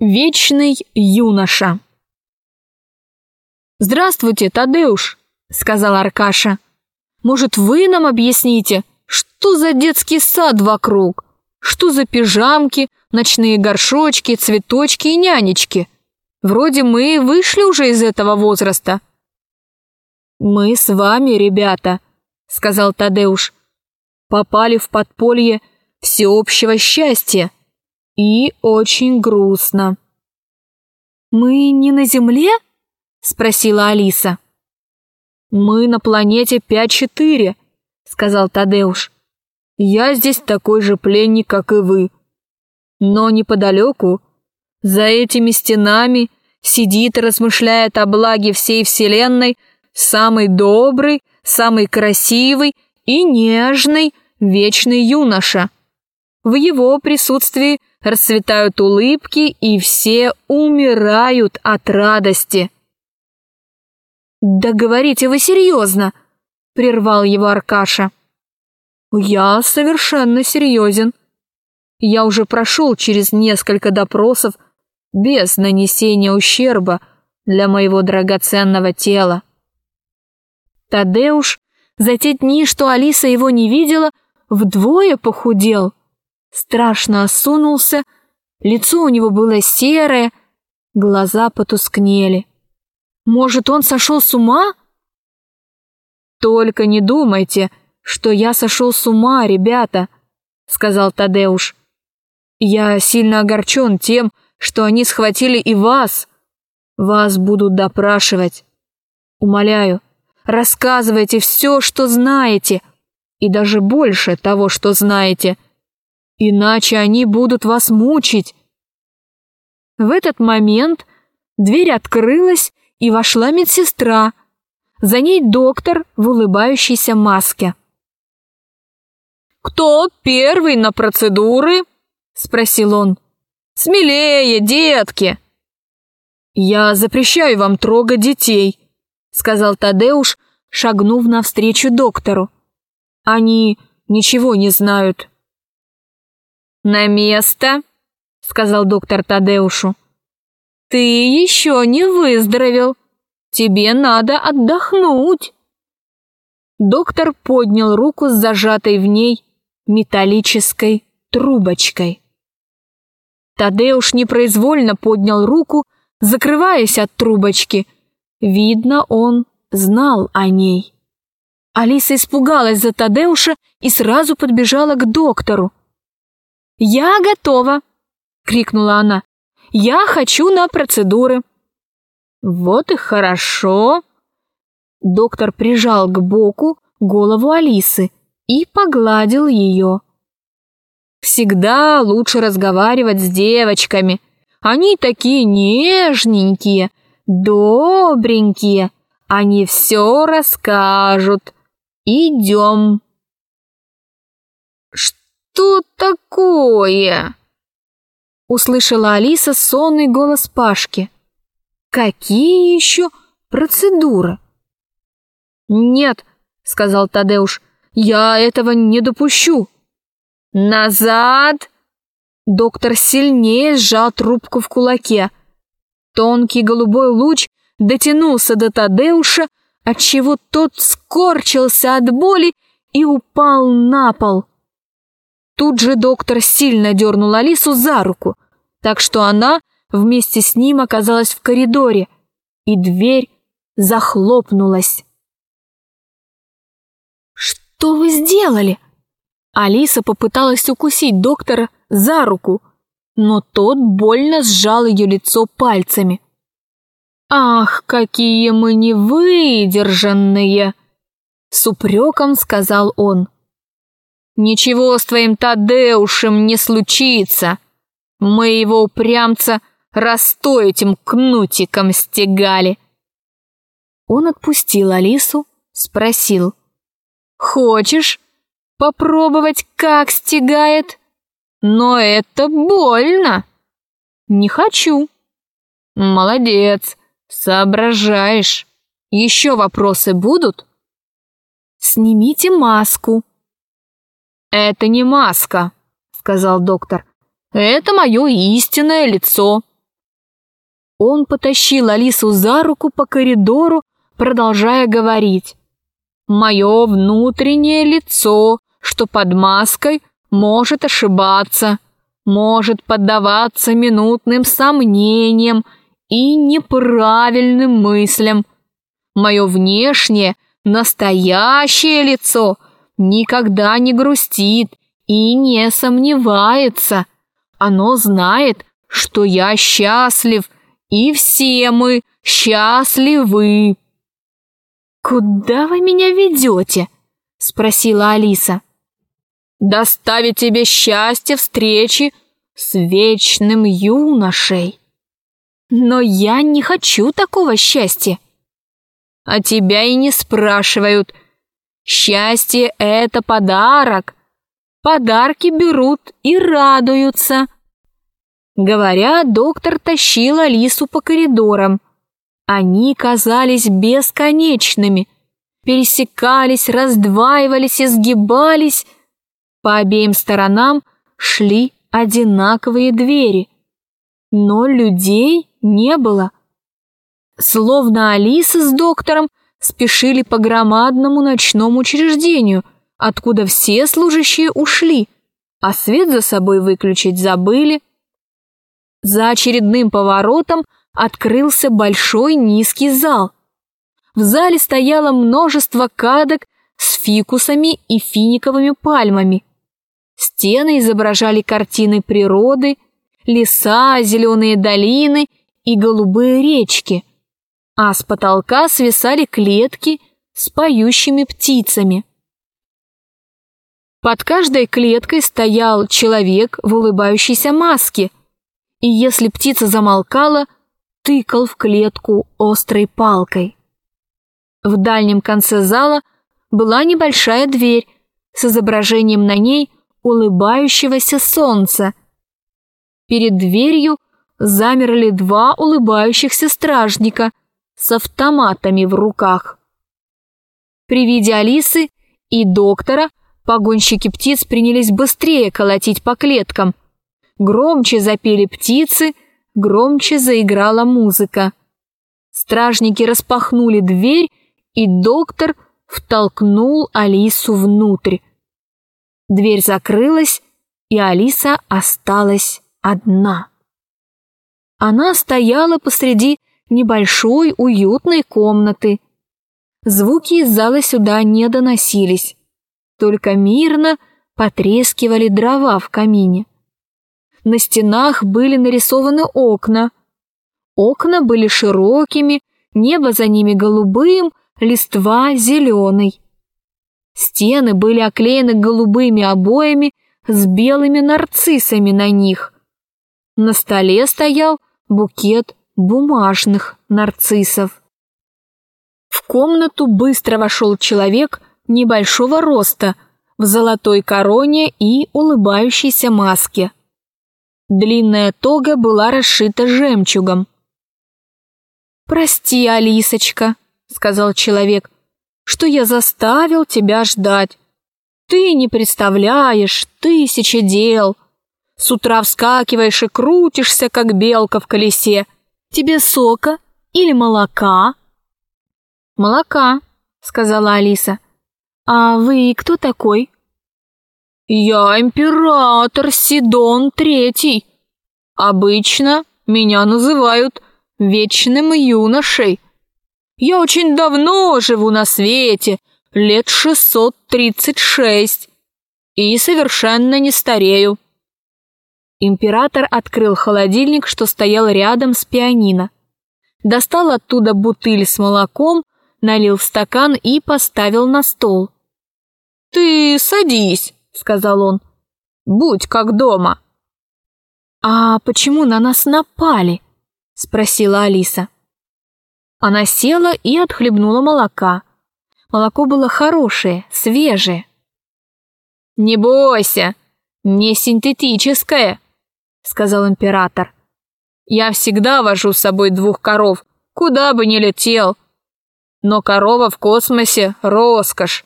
Вечный юноша. «Здравствуйте, Тадеуш», — сказал Аркаша. «Может, вы нам объясните, что за детский сад вокруг? Что за пижамки, ночные горшочки, цветочки и нянечки? Вроде мы вышли уже из этого возраста». «Мы с вами, ребята», — сказал Тадеуш, — «попали в подполье всеобщего счастья» и очень грустно. «Мы не на Земле?» — спросила Алиса. «Мы на планете 5-4», — сказал Тадеуш. «Я здесь такой же пленник, как и вы. Но неподалеку, за этими стенами, сидит и размышляет о благе всей Вселенной самый добрый, самый красивый и нежный вечный юноша. В его присутствии расцветают улыбки, и все умирают от радости. «Да говорите вы серьезно!» — прервал его Аркаша. «Я совершенно серьезен. Я уже прошел через несколько допросов без нанесения ущерба для моего драгоценного тела». Тадеуш за те дни, что Алиса его не видела, вдвое похудел — страшно осунулся, лицо у него было серое, глаза потускнели. Может, он сошел с ума? Только не думайте, что я сошел с ума, ребята, сказал Тадеуш. Я сильно огорчен тем, что они схватили и вас. Вас будут допрашивать. Умоляю, рассказывайте все, что знаете, и даже больше того, что знаете — Иначе они будут вас мучить. В этот момент дверь открылась, и вошла медсестра. За ней доктор в улыбающейся маске. «Кто первый на процедуры?» – спросил он. «Смелее, детки!» «Я запрещаю вам трогать детей», – сказал Тадеуш, шагнув навстречу доктору. «Они ничего не знают». «На место!» — сказал доктор Тадеушу. «Ты еще не выздоровел. Тебе надо отдохнуть!» Доктор поднял руку с зажатой в ней металлической трубочкой. Тадеуш непроизвольно поднял руку, закрываясь от трубочки. Видно, он знал о ней. Алиса испугалась за Тадеуша и сразу подбежала к доктору. «Я готова!» — крикнула она. «Я хочу на процедуры!» «Вот и хорошо!» Доктор прижал к боку голову Алисы и погладил ее. «Всегда лучше разговаривать с девочками. Они такие нежненькие, добренькие. Они все расскажут. Идем!» Что такое?» Услышала Алиса сонный голос Пашки. «Какие еще процедуры?» «Нет», — сказал Тадеуш, — «я этого не допущу». «Назад!» Доктор сильнее сжал трубку в кулаке. Тонкий голубой луч дотянулся до Тадеуша, отчего тот скорчился от боли и упал на пол. Тут же доктор сильно дернул Алису за руку, так что она вместе с ним оказалась в коридоре, и дверь захлопнулась. «Что вы сделали?» Алиса попыталась укусить доктора за руку, но тот больно сжал ее лицо пальцами. «Ах, какие мы невыдержанные!» С упреком сказал он. Ничего с твоим Тадеушем не случится. Мы его упрямца расто этим кнутиком стегали. Он отпустил Алису, спросил. Хочешь попробовать, как стегает? Но это больно. Не хочу. Молодец, соображаешь. Еще вопросы будут? Снимите маску, «Это не маска», — сказал доктор. «Это мое истинное лицо. Он потащил Алису за руку по коридору, продолжая говорить. «Мое внутреннее лицо, что под маской, может ошибаться, может поддаваться минутным сомнениям и неправильным мыслям. Мое внешнее, настоящее лицо никогда не грустит и не сомневается. Оно знает, что я счастлив, и все мы счастливы. «Куда вы меня ведете?» — спросила Алиса. «Доставить тебе счастье встречи с вечным юношей». «Но я не хочу такого счастья». «А тебя и не спрашивают. Счастье — это подарок. Подарки берут и радуются». Говоря, доктор тащил Алису по коридорам. Они казались бесконечными, пересекались, раздваивались и сгибались. По обеим сторонам шли одинаковые двери. Но людей не было. Словно Алиса с доктором спешили по громадному ночному учреждению, откуда все служащие ушли, а свет за собой выключить забыли. За очередным поворотом открылся большой низкий зал. В зале стояло множество кадок с фикусами и финиковыми пальмами. Стены изображали картины природы, леса, зеленые долины и голубые речки, а с потолка свисали клетки с поющими птицами. Под каждой клеткой стоял человек в улыбающейся маске – и если птица замолкала, тыкал в клетку острой палкой. В дальнем конце зала была небольшая дверь с изображением на ней улыбающегося солнца. Перед дверью замерли два улыбающихся стражника с автоматами в руках. При виде Алисы и доктора погонщики птиц принялись быстрее колотить по клеткам, Громче запели птицы, громче заиграла музыка. Стражники распахнули дверь, и доктор втолкнул Алису внутрь. Дверь закрылась, и Алиса осталась одна. Она стояла посреди небольшой уютной комнаты. Звуки из зала сюда не доносились, только мирно потрескивали дрова в камине. На стенах были нарисованы окна. Окна были широкими, небо за ними голубым, листва зеленой. Стены были оклеены голубыми обоями с белыми нарциссами на них. На столе стоял букет бумажных нарциссов. В комнату быстро вошел человек небольшого роста в золотой короне и улыбающейся маске. Длинная тога была расшита жемчугом. «Прости, Алисочка», — сказал человек, — «что я заставил тебя ждать. Ты не представляешь тысячи дел. С утра вскакиваешь и крутишься, как белка в колесе. Тебе сока или молока?» «Молока», — сказала Алиса. «А вы кто такой?» «Я император Сидон Третий. Обычно меня называют вечным юношей. Я очень давно живу на свете, лет 636, и совершенно не старею». Император открыл холодильник, что стоял рядом с пианино. Достал оттуда бутыль с молоком, налил в стакан и поставил на стол. «Ты садись», — сказал он. «Будь как дома». «А почему на нас напали?» — спросила Алиса. Она села и отхлебнула молока. Молоко было хорошее, свежее. «Не бойся, не синтетическое», — сказал император. «Я всегда вожу с собой двух коров, куда бы ни летел. Но корова в космосе — роскошь.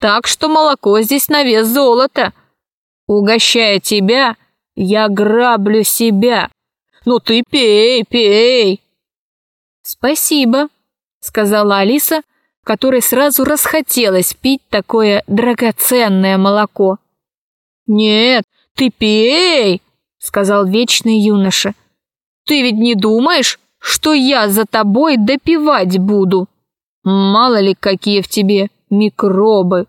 Так что молоко здесь на вес золота. Угощая тебя, я граблю себя. Ну ты пей, пей. «Спасибо», — сказала Алиса, которой сразу расхотелось пить такое драгоценное молоко. «Нет, ты пей!» — сказал вечный юноша. «Ты ведь не думаешь, что я за тобой допивать буду? Мало ли, какие в тебе микробы!»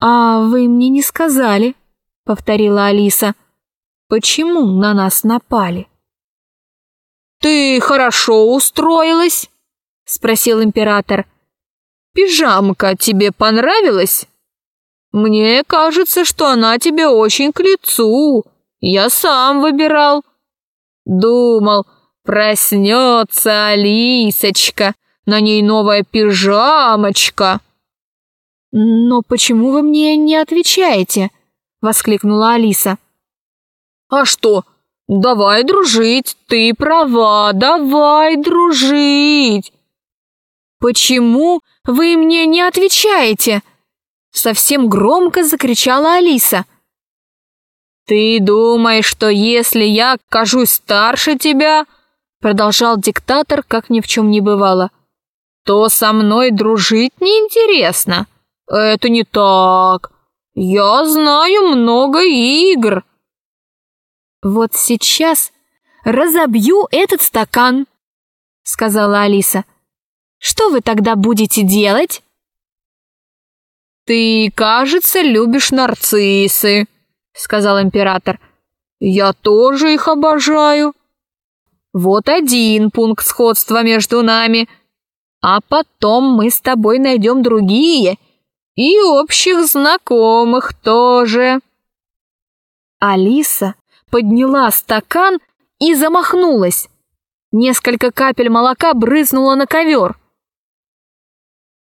«А вы мне не сказали», — повторила Алиса, — «почему на нас напали?» «Ты хорошо устроилась?» — спросил император. «Пижамка тебе понравилась?» «Мне кажется, что она тебе очень к лицу. Я сам выбирал». Думал, проснется Алисочка, на ней новая пижамочка. «Но почему вы мне не отвечаете?» — воскликнула Алиса. «А что, Давай дружить, ты права, давай дружить. Почему вы мне не отвечаете? Совсем громко закричала Алиса. Ты думаешь, что если я кажусь старше тебя, продолжал диктатор, как ни в чем не бывало, то со мной дружить неинтересно. Это не так. Я знаю много игр. «Вот сейчас разобью этот стакан», — сказала Алиса. «Что вы тогда будете делать?» «Ты, кажется, любишь нарциссы», — сказал император. «Я тоже их обожаю. Вот один пункт сходства между нами, а потом мы с тобой найдем другие и общих знакомых тоже». Алиса подняла стакан и замахнулась. Несколько капель молока брызнуло на ковер.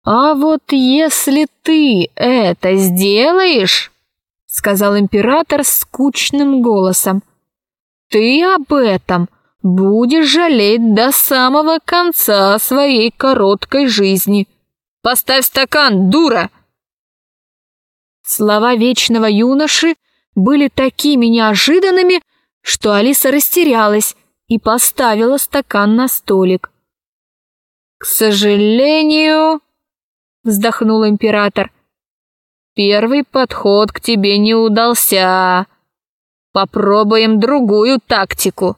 «А вот если ты это сделаешь, — сказал император скучным голосом, — ты об этом будешь жалеть до самого конца своей короткой жизни. Поставь стакан, дура!» Слова вечного юноши были такими неожиданными, что Алиса растерялась и поставила стакан на столик. «К сожалению», — вздохнул император, — «первый подход к тебе не удался. Попробуем другую тактику.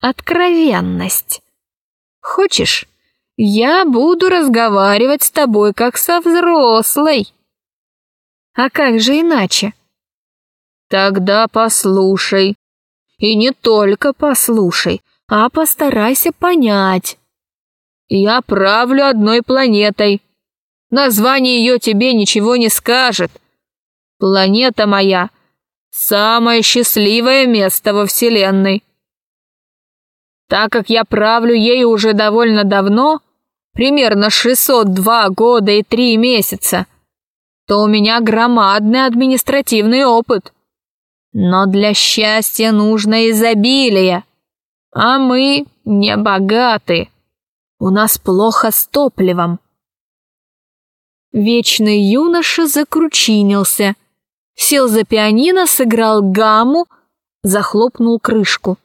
Откровенность. Хочешь, я буду разговаривать с тобой как со взрослой?» «А как же иначе?» Тогда послушай. И не только послушай, а постарайся понять. Я правлю одной планетой. Название ее тебе ничего не скажет. Планета моя — самое счастливое место во Вселенной. Так как я правлю ею уже довольно давно, примерно 602 года и 3 месяца, то у меня громадный административный опыт. Но для счастья нужно изобилие, а мы не богаты. У нас плохо с топливом. Вечный юноша закручинился, сел за пианино, сыграл гамму, захлопнул крышку.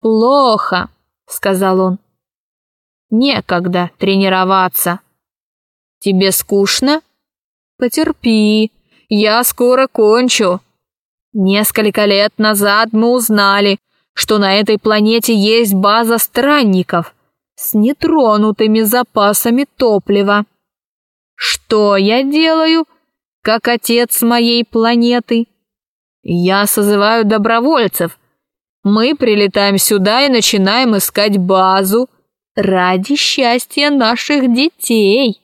«Плохо», — сказал он. «Некогда тренироваться». «Тебе скучно?» «Потерпи, я скоро кончу». Несколько лет назад мы узнали, что на этой планете есть база странников с нетронутыми запасами топлива. Что я делаю, как отец моей планеты? Я созываю добровольцев. Мы прилетаем сюда и начинаем искать базу ради счастья наших детей.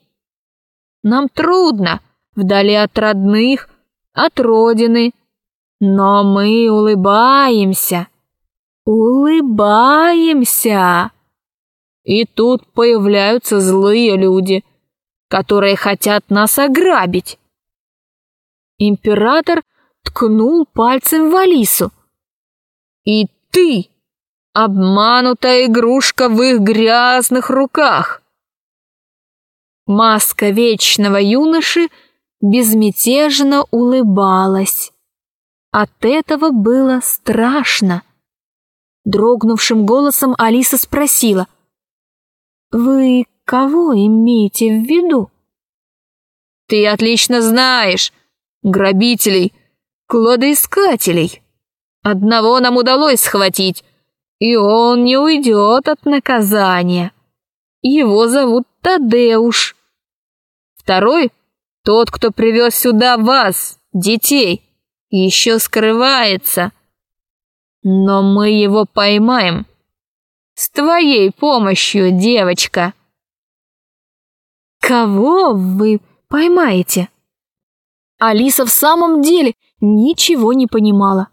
Нам трудно, вдали от родных, от родины, но мы улыбаемся, улыбаемся. И тут появляются злые люди, которые хотят нас ограбить. Император ткнул пальцем в Алису. И ты, обманутая игрушка в их грязных руках. Маска вечного юноши безмятежно улыбалась. От этого было страшно. Дрогнувшим голосом Алиса спросила. «Вы кого имеете в виду?» «Ты отлично знаешь. Грабителей, кладоискателей. Одного нам удалось схватить, и он не уйдет от наказания. Его зовут Тадеуш. Второй — тот, кто привез сюда вас, детей, еще скрывается. Но мы его поймаем. С твоей помощью, девочка. Кого вы поймаете? Алиса в самом деле ничего не понимала.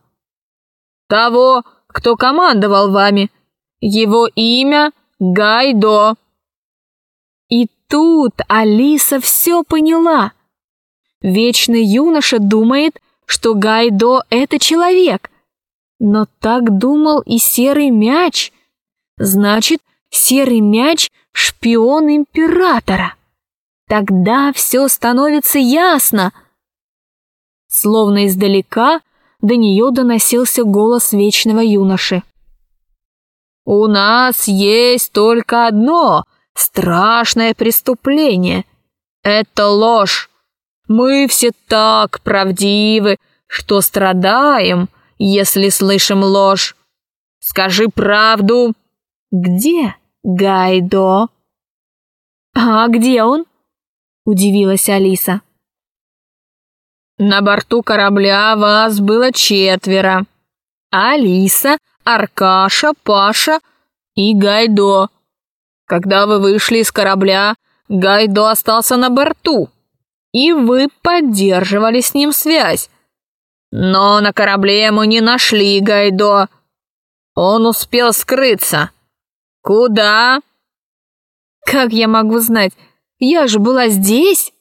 Того, кто командовал вами. Его имя Гайдо. И тут Алиса все поняла. Вечный юноша думает, что Гайдо — это человек. Но так думал и серый мяч. Значит, серый мяч — шпион императора. Тогда все становится ясно. Словно издалека до нее доносился голос вечного юноши. «У нас есть только одно страшное преступление. Это ложь. Мы все так правдивы, что страдаем, если слышим ложь. Скажи правду. Где Гайдо? А где он? Удивилась Алиса. На борту корабля вас было четверо. Алиса, Аркаша, Паша и Гайдо. Когда вы вышли из корабля, Гайдо остался на борту, и вы поддерживали с ним связь. Но на корабле мы не нашли Гайдо. Он успел скрыться. Куда? Как я могу знать? Я же была здесь.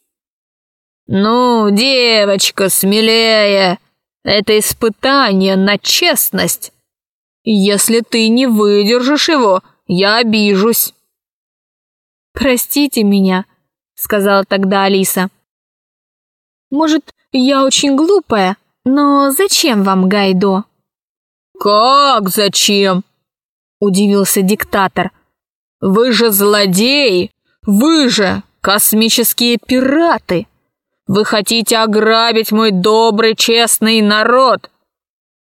Ну, девочка, смелее. Это испытание на честность. Если ты не выдержишь его, я обижусь. «Простите меня», — сказала тогда Алиса. «Может, я очень глупая, но зачем вам Гайдо?» «Как зачем?» — удивился диктатор. «Вы же злодеи! Вы же космические пираты! Вы хотите ограбить мой добрый, честный народ!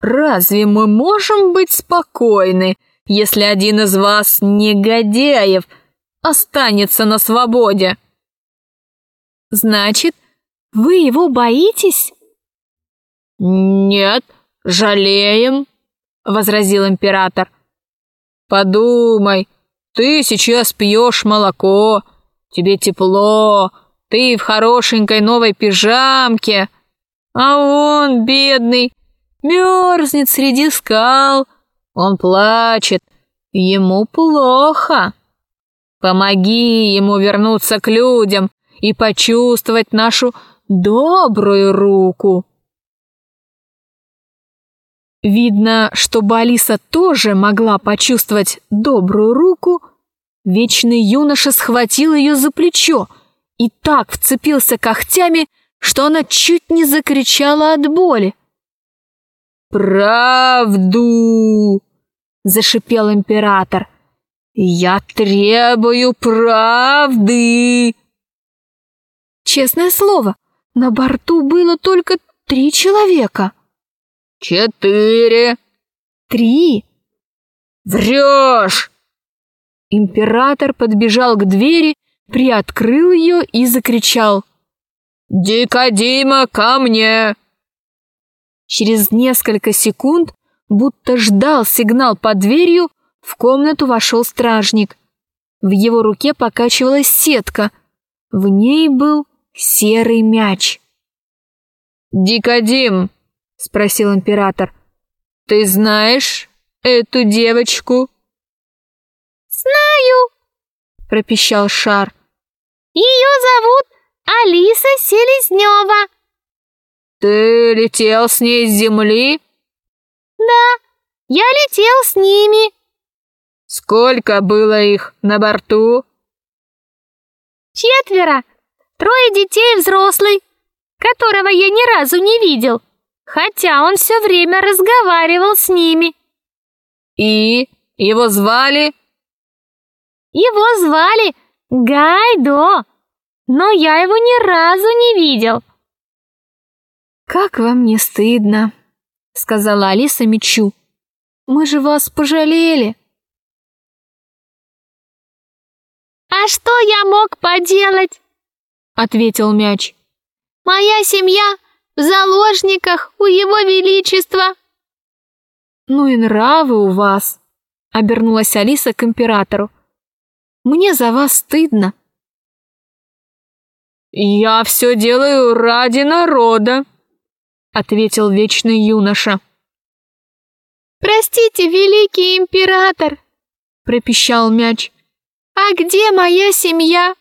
Разве мы можем быть спокойны, если один из вас, негодяев, — останется на свободе. Значит, вы его боитесь? Нет, жалеем, возразил император. Подумай, ты сейчас пьешь молоко, тебе тепло, ты в хорошенькой новой пижамке, а он, бедный, мерзнет среди скал, он плачет, ему плохо. Помоги ему вернуться к людям и почувствовать нашу добрую руку. Видно, чтобы Алиса тоже могла почувствовать добрую руку, вечный юноша схватил ее за плечо и так вцепился когтями, что она чуть не закричала от боли. «Правду!» — зашипел император. «Я требую правды!» Честное слово, на борту было только три человека. «Четыре!» «Три!» «Врешь!» Император подбежал к двери, приоткрыл ее и закричал. «Дикодима, ко мне!» Через несколько секунд, будто ждал сигнал под дверью, в комнату вошел стражник. В его руке покачивалась сетка. В ней был серый мяч. «Дикодим», — спросил император, — «ты знаешь эту девочку?» «Знаю», — пропищал Шар. «Ее зовут Алиса Селезнева». «Ты летел с ней с земли?» «Да, я летел с ними». Сколько было их на борту? Четверо. Трое детей и взрослый, которого я ни разу не видел, хотя он все время разговаривал с ними. И его звали? Его звали Гайдо, но я его ни разу не видел. «Как вам не стыдно», — сказала Алиса мечу. «Мы же вас пожалели». «А что я мог поделать?» — ответил мяч. «Моя семья в заложниках у его величества». «Ну и нравы у вас», — обернулась Алиса к императору. «Мне за вас стыдно». «Я все делаю ради народа», — ответил вечный юноша. «Простите, великий император», — пропищал мяч. «А где моя семья?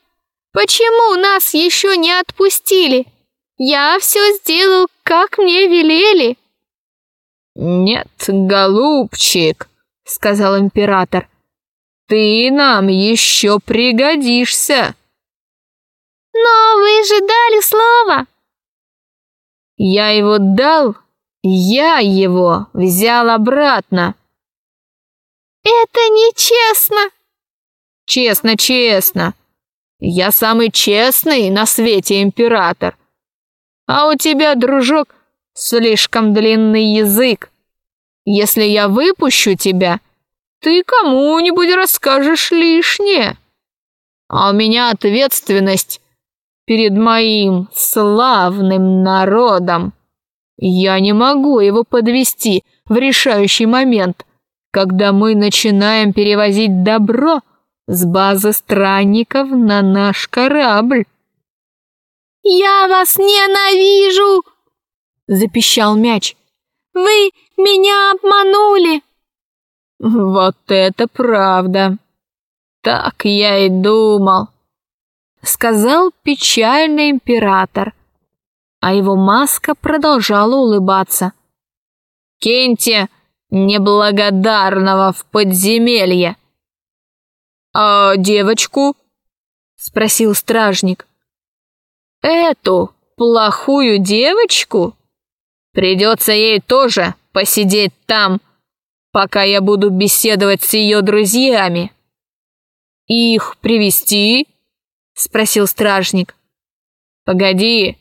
Почему нас еще не отпустили? Я все сделал, как мне велели». «Нет, голубчик», — сказал император, — «ты нам еще пригодишься». «Но вы же дали слово». «Я его дал, я его взял обратно». «Это нечестно», Честно, честно. Я самый честный на свете император. А у тебя, дружок, слишком длинный язык. Если я выпущу тебя, ты кому-нибудь расскажешь лишнее. А у меня ответственность перед моим славным народом. Я не могу его подвести в решающий момент, когда мы начинаем перевозить добро с базы странников на наш корабль. «Я вас ненавижу!» — запищал мяч. «Вы меня обманули!» «Вот это правда! Так я и думал!» — сказал печальный император, а его маска продолжала улыбаться. «Киньте неблагодарного в подземелье!» «А девочку?» — спросил стражник. «Эту плохую девочку? Придется ей тоже посидеть там, пока я буду беседовать с ее друзьями». «Их привести? спросил стражник. «Погоди,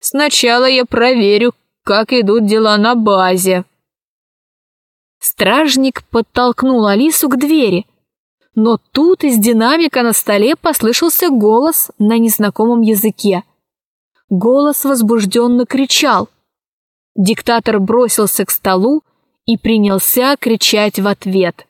сначала я проверю, как идут дела на базе». Стражник подтолкнул Алису к двери — но тут из динамика на столе послышался голос на незнакомом языке. Голос возбужденно кричал. Диктатор бросился к столу и принялся кричать в ответ.